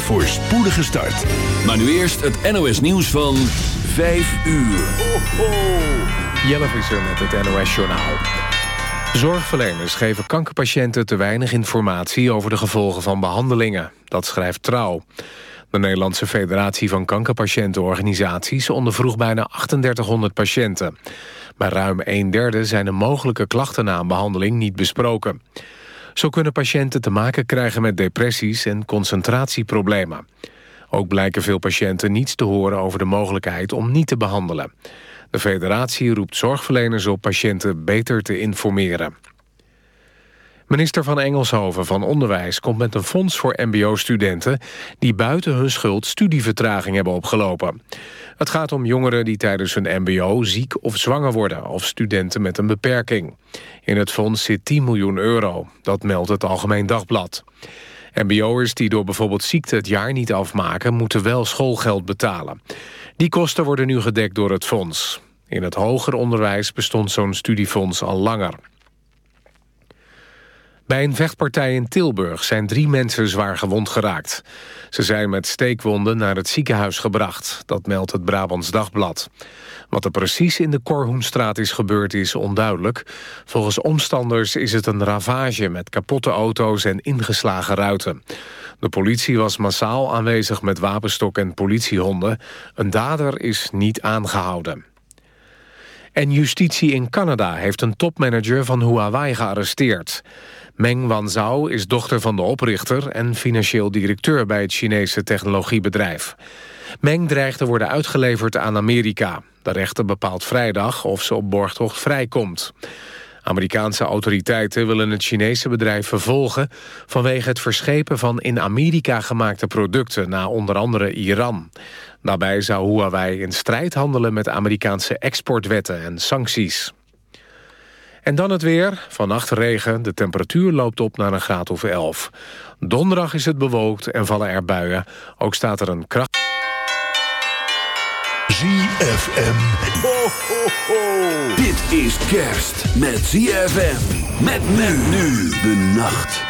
voor spoedige start. Maar nu eerst het NOS nieuws van 5 uur. Ho, ho. Jelle Visser met het NOS Journaal. Zorgverleners geven kankerpatiënten te weinig informatie... over de gevolgen van behandelingen. Dat schrijft Trouw. De Nederlandse Federatie van Kankerpatiëntenorganisaties... ondervroeg bijna 3800 patiënten. Bij ruim een derde zijn de mogelijke klachten na een behandeling niet besproken. Zo kunnen patiënten te maken krijgen met depressies en concentratieproblemen. Ook blijken veel patiënten niets te horen over de mogelijkheid om niet te behandelen. De federatie roept zorgverleners op patiënten beter te informeren. Minister van Engelshoven van Onderwijs komt met een fonds voor mbo-studenten... die buiten hun schuld studievertraging hebben opgelopen. Het gaat om jongeren die tijdens hun mbo ziek of zwanger worden... of studenten met een beperking. In het fonds zit 10 miljoen euro. Dat meldt het Algemeen Dagblad. MBO'ers die door bijvoorbeeld ziekte het jaar niet afmaken... moeten wel schoolgeld betalen. Die kosten worden nu gedekt door het fonds. In het hoger onderwijs bestond zo'n studiefonds al langer. Bij een vechtpartij in Tilburg zijn drie mensen zwaar gewond geraakt. Ze zijn met steekwonden naar het ziekenhuis gebracht. Dat meldt het Brabants Dagblad. Wat er precies in de Korhoenstraat is gebeurd is onduidelijk. Volgens omstanders is het een ravage met kapotte auto's en ingeslagen ruiten. De politie was massaal aanwezig met wapenstok en politiehonden. Een dader is niet aangehouden. En justitie in Canada heeft een topmanager van Huawei gearresteerd. Meng Wanzhou is dochter van de oprichter en financieel directeur bij het Chinese technologiebedrijf. Meng dreigt te worden uitgeleverd aan Amerika. De rechter bepaalt vrijdag of ze op borgtocht vrijkomt. Amerikaanse autoriteiten willen het Chinese bedrijf vervolgen... vanwege het verschepen van in Amerika gemaakte producten... naar onder andere Iran. Daarbij zou Huawei in strijd handelen met Amerikaanse exportwetten en sancties. En dan het weer. Vannacht regen. De temperatuur loopt op naar een graad of 11. Donderdag is het bewolkt en vallen er buien. Ook staat er een kracht... ZFM. Ho, ho, ho. Dit is kerst met ZFM. Met men nu de nacht.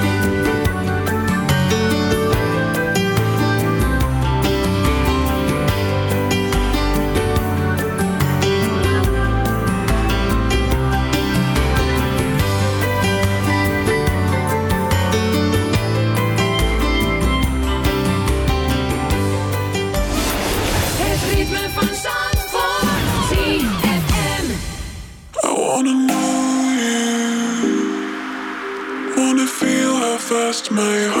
My heart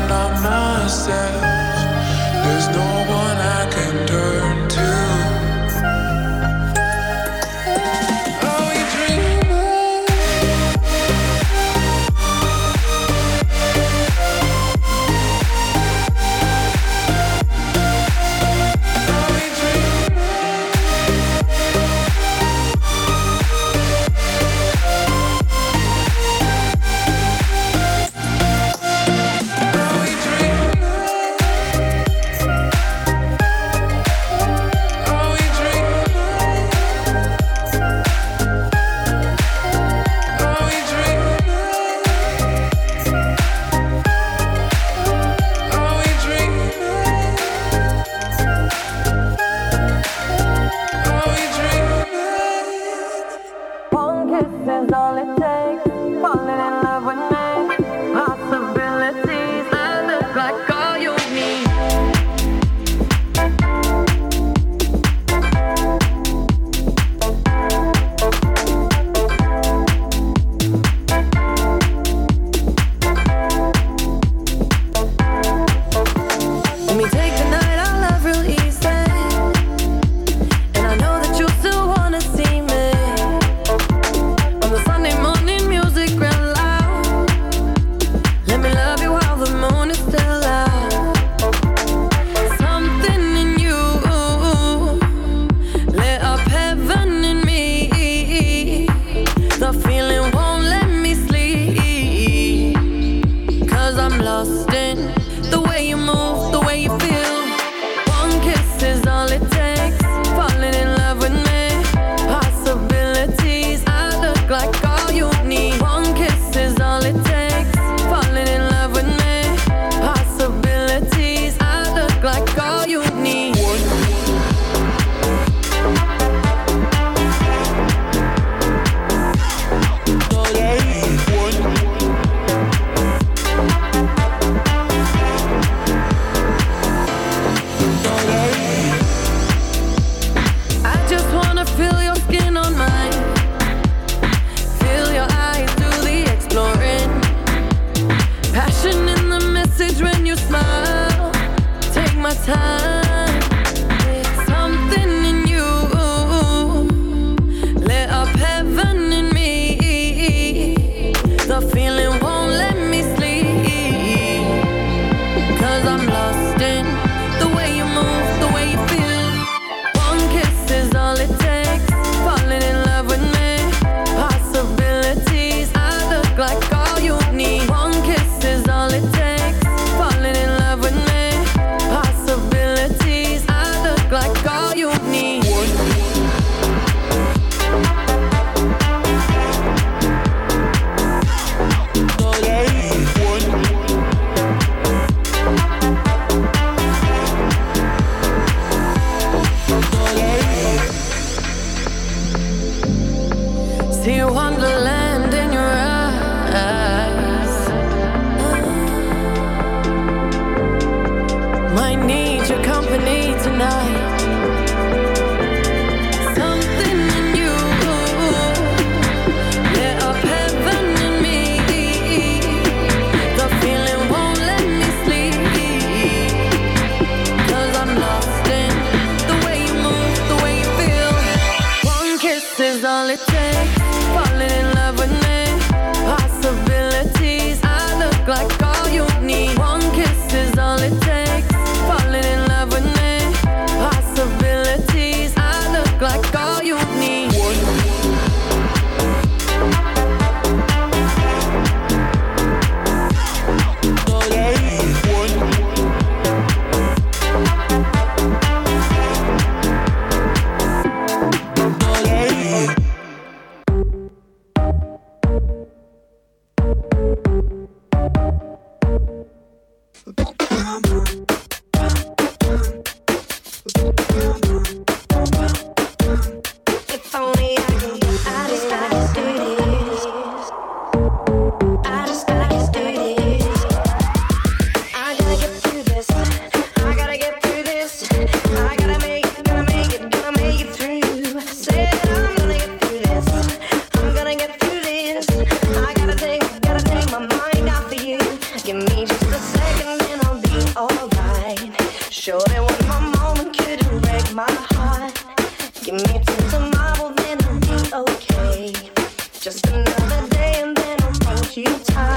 time.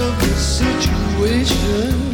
Of the situation.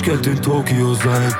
Zu, ich könnte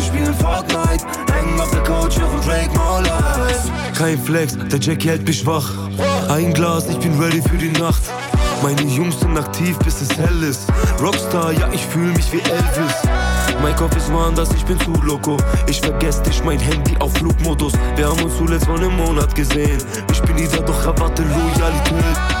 spielen Fortnite. Hängen auf der Couch, hören Drake More Life. Kein Flex, der Jackie hält mich wach. Ein Glas, ich bin ready für die Nacht. Meine Jungs sind aktiv, bis es hell ist. Rockstar, ja, ich fühl mich wie Elvis. Mein Kopf ist woanders, ich bin zu loco. Ich vergesse dich, mein Handy auf Flugmodus. Wir haben uns zuletzt vor einem Monat gesehen. Ich bin wieder, doch erwarte Loyalität.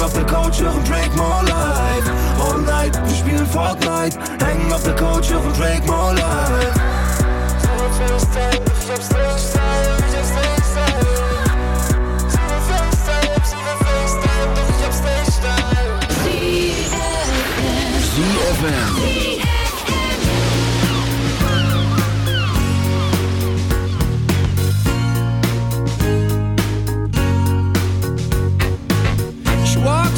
Hängen auf der Couch, hören Drake More Life. All night, wir spielen Fortnite. Hängen auf der Couch, hören Drake More Life. ZFM.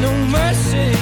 no mercy,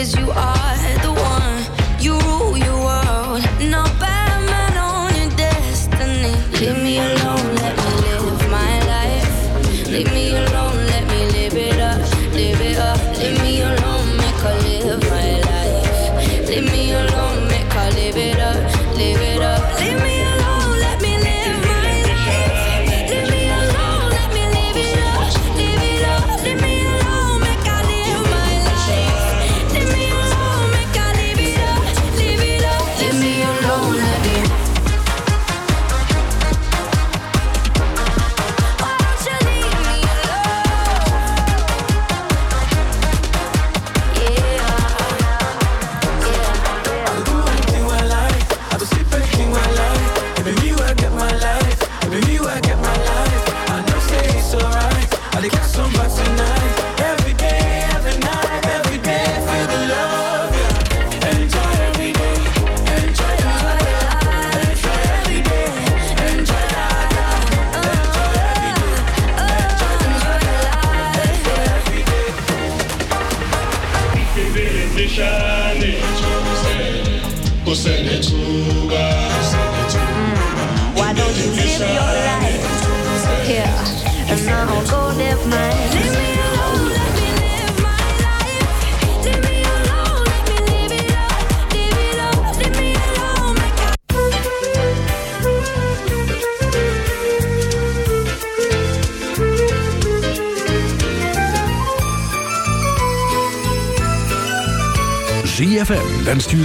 Cause you are